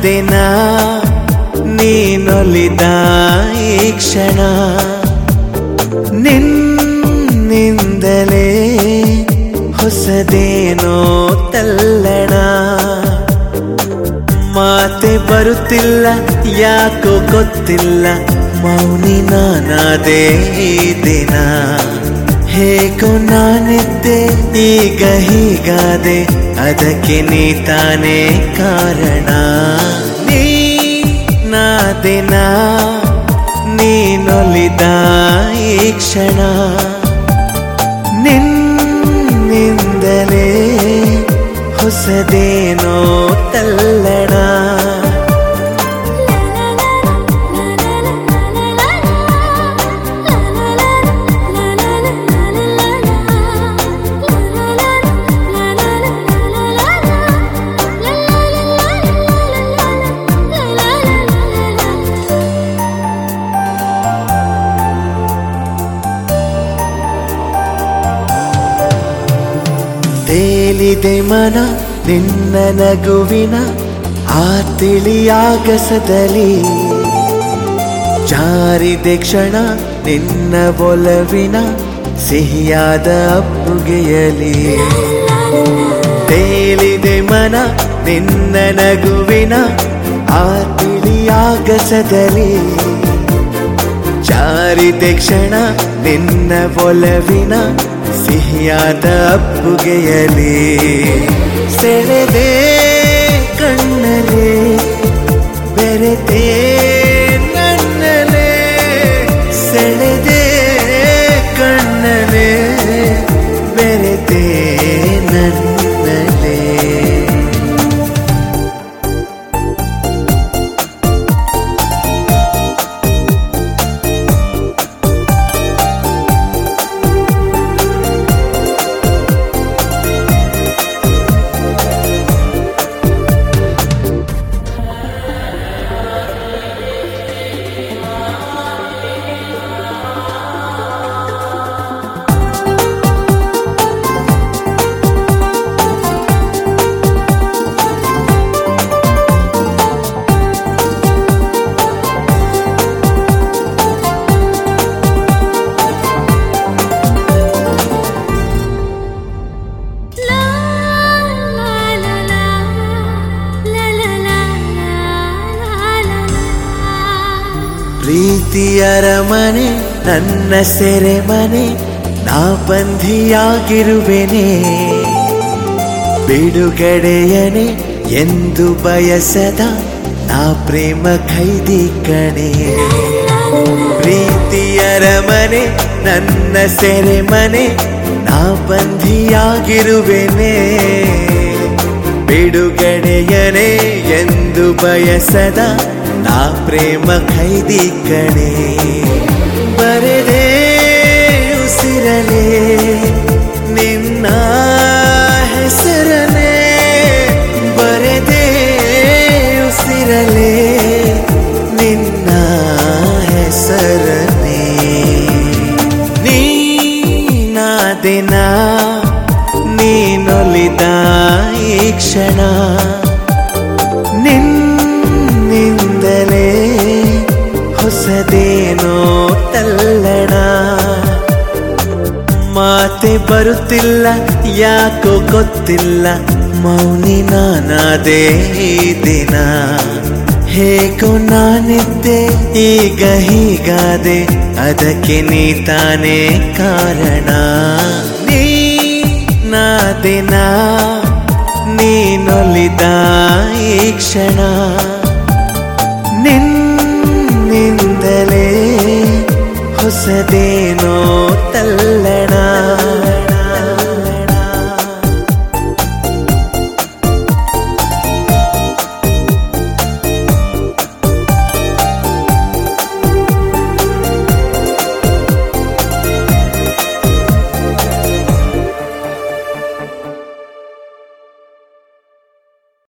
ನಾದಿನ ನೀನೊಲಿದ ಈ ಕ್ಷಣ. ನಿನ್ನಿಂದಲೇ ಹೊಸದೇನೋ ತಲ್ಲಣ. ಮಾತೆ ಬರುತ್ತಿಲ್ಲ ಯಾಕೋ ಗೊತ್ತಿಲ್ಲ ಮೌನಿ ನಾನಾದೇ ದಿನ. ಹೇಗೋ ನಾನಿದ್ದೆ, ಈಗ ಹೀಗಾದೆ, ಅದಕ್ಕೆ ನೀ ತಾನೇ ಕಾರಣ. ನೀ ನಾದಿನ ನೀನೊಲಿದ ಈ ಕ್ಷಣ. ನಿನ್ನಿಂದಲೇ ಹೊಸದೇನೋ ತೇಲಿದೆ ಮನ ನಿನ್ನ ನಗುವಿನ ಆ ತಿಳಿಯಾಗಸದಲ್ಲಿ ಜಾರಿದೆ ಕ್ಷಣ ನಿನ್ನ ಒಲವಿನ ಸಿಹಿಯಾದ ಅಪ್ಪುಗೆಯಲಿ ತೇಲಿದೆ ಮನ ನಿನ್ನ ನಗುವಿನ ಆ ತಿಳಿಯಾಗಸದಲ್ಲಿ ಜಾರಿದೆ ಕ್ಷಣ ನಿನ್ನ ಒಲವಿನ ಸಿಹಿಯಾದ ಅಪ್ಪುಗೆಯಲಿ ಸೆಳೆದೆ ಕಣ್ಣಲೆ ಬೆರೆತೆ ನನ್ನಲೆ ಸೆಳೆದೆ ಪ್ರೀತಿಯರ ಮನೆ ನನ್ನ ಸೆರೆ ಮನೆ ನಾ ಬಂಧಿಯಾಗಿರುವೆನೆ. ಬಿಡುಗಡೆಯನೆ ಎಂದು ಬಯಸದ ನಾ ಪ್ರೇಮ ಖೈದಿ ಕಣೆ. ಪ್ರೀತಿಯರ ಮನೆ ನನ್ನ ಸೆರೆ ಮನೆ ನಾ ಬಂಧಿಯಾಗಿರುವೆನೆ. ಬಿಡುಗಡೆಯನೆ ಎಂದು ಬಯಸದ ನಾ ಪ್ರೇಮ ಖೈದಿ ಕಣೆ. ಬರೆದೇ ಉಸಿರಲೇ, ನಿನ್ನ ಹೆಸರನೇ ಬರೆದೇ ಉಸಿರಲೇ, ನಿನ್ನ ಹೆಸರನೇ ಹೆಸರನೆ ನೀನಾದಿನ ನೀನೊಲಿದ ಈ ಕ್ಷಣ. ಹೊಸದೇನೋ ತಲ್ಲಣ. ಮಾತೆ ಬರುತ್ತಿಲ್ಲ, ಯಾಕೋ ಗೊತ್ತಿಲ್ಲ. ಮೌನಿ ನಾನಾದೇ ದಿನ. ಹೇಗೋ ನಾನಿದ್ದೆ, ಈಗ ಹೀಗಾದೆ, ಅದಕ್ಕೆ ನೀ ತಾನೇ ಕಾರಣ. ನೀ ನಾದಿನ ನೀನೊಲಿದ ಈ ಕ್ಷಣ. ನಿನ್ನಿಂದಲೇ ಹೊಸದೇನೋ